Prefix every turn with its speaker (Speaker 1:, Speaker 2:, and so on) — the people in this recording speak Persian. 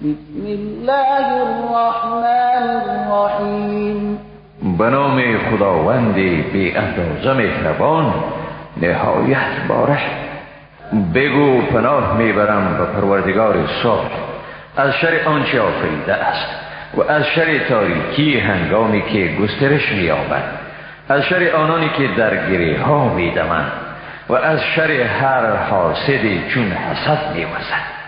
Speaker 1: بسم الله الرحمن الرحیم
Speaker 2: به نام خداوند بی اندازه مهربان نهایت بارش. بگو پناه می‌برم به پروردگار صبح. از شر آنچه آفریده است و از شر تاریکی هنگامی که گسترش مییابد. از شر آنانی که در گریه ها میدمند و از شر هر حاسدی چون حسد میوزد